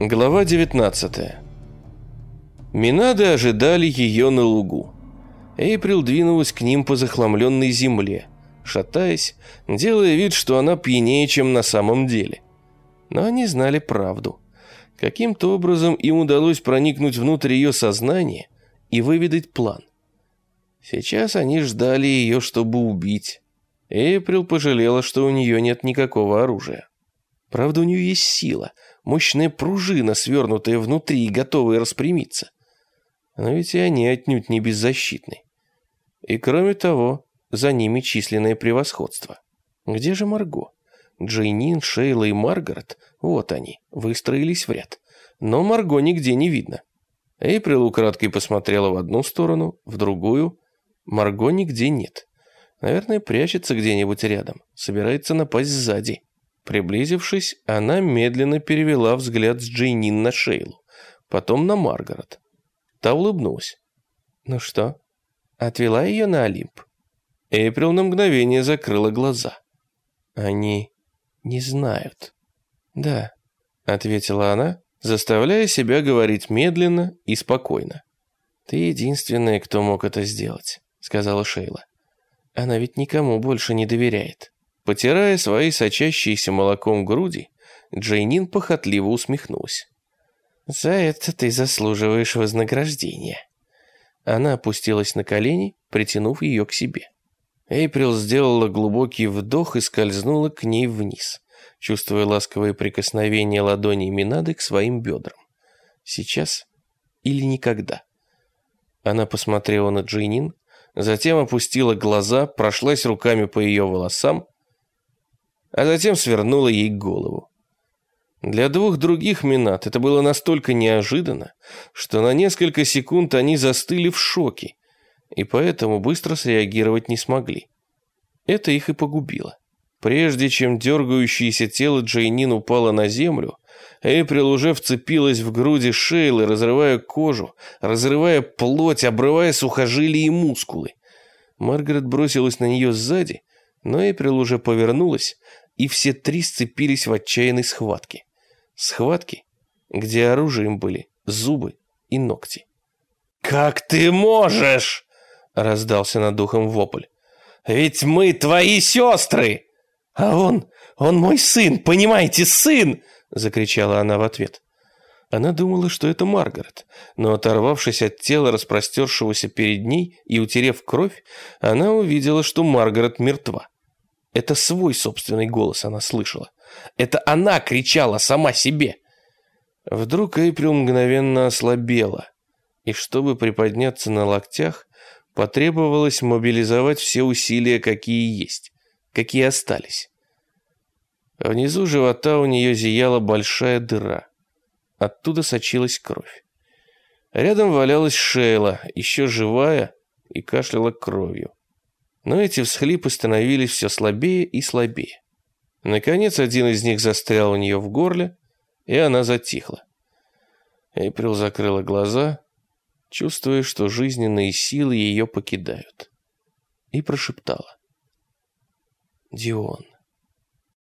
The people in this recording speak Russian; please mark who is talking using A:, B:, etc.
A: Глава 19 Минады ожидали ее на лугу. Эйприл двинулась к ним по захламленной земле, шатаясь, делая вид, что она пьянее, чем на самом деле. Но они знали правду. Каким-то образом им удалось проникнуть внутрь ее сознания и выведать план. Сейчас они ждали ее, чтобы убить. Эйприл пожалела, что у нее нет никакого оружия. Правда, у нее есть сила, мощная пружина, свернутая внутри и готовая распрямиться. Но ведь и они отнюдь не беззащитны. И кроме того, за ними численное превосходство. Где же Марго? Джейнин, Шейла и Маргарет, вот они, выстроились в ряд. Но Марго нигде не видно. Эйприл украдкой посмотрела в одну сторону, в другую. Марго нигде нет. Наверное, прячется где-нибудь рядом, собирается напасть сзади. Приблизившись, она медленно перевела взгляд с Джейнин на Шейлу, потом на Маргарет. Та улыбнулась. «Ну что, отвела ее на Олимп?» Эйприл на мгновение закрыла глаза. «Они не знают». «Да», — ответила она, заставляя себя говорить медленно и спокойно. «Ты единственная, кто мог это сделать», — сказала Шейла. «Она ведь никому больше не доверяет». Потирая свои сочащиеся молоком груди, Джейнин похотливо усмехнулась. «За это ты заслуживаешь вознаграждения». Она опустилась на колени, притянув ее к себе. Эйприл сделала глубокий вдох и скользнула к ней вниз, чувствуя ласковое прикосновение ладоней Минады к своим бедрам. Сейчас или никогда. Она посмотрела на Джейнин, затем опустила глаза, прошлась руками по ее волосам, а затем свернула ей голову. Для двух других Минат это было настолько неожиданно, что на несколько секунд они застыли в шоке, и поэтому быстро среагировать не смогли. Это их и погубило. Прежде чем дергающееся тело Джейнин упало на землю, Эйприл уже вцепилась в груди Шейлы, разрывая кожу, разрывая плоть, обрывая сухожилия и мускулы. Маргарет бросилась на нее сзади, но Эйприл уже повернулась, и все три сцепились в отчаянной схватке. Схватки, где оружием были зубы и ногти. «Как ты можешь?» — раздался над духом вопль. «Ведь мы твои сестры!» «А он, он мой сын, понимаете, сын!» — закричала она в ответ. Она думала, что это Маргарет, но оторвавшись от тела, распростершегося перед ней и утерев кровь, она увидела, что Маргарет мертва. Это свой собственный голос она слышала. Это она кричала сама себе. Вдруг Эйприл мгновенно ослабела, и чтобы приподняться на локтях, потребовалось мобилизовать все усилия, какие есть, какие остались. Внизу живота у нее зияла большая дыра. Оттуда сочилась кровь. Рядом валялась Шейла, еще живая, и кашляла кровью. Но эти всхлипы становились все слабее и слабее. Наконец, один из них застрял у нее в горле, и она затихла. Эйприл закрыла глаза, чувствуя, что жизненные силы ее покидают, и прошептала. «Дион».